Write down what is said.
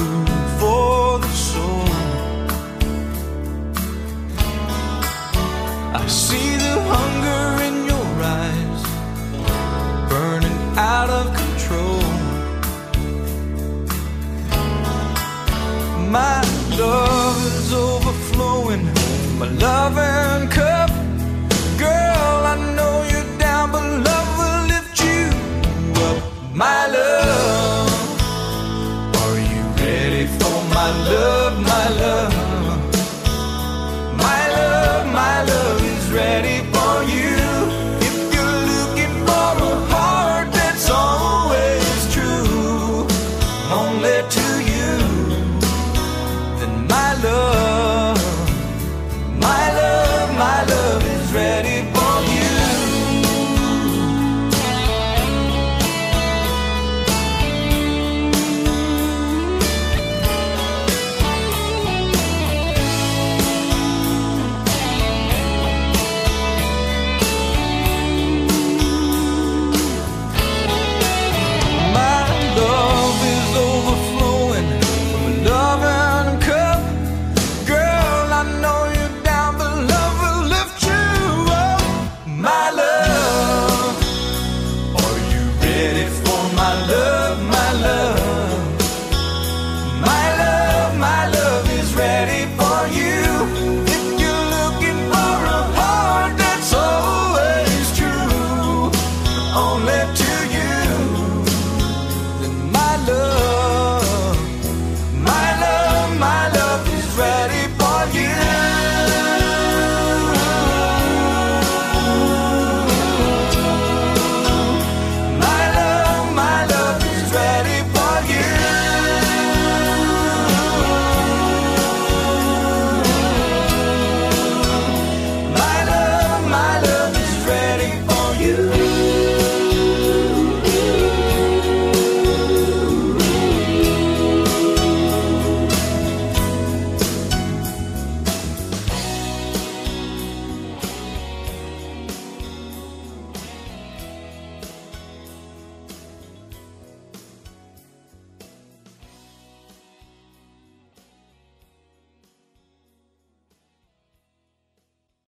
love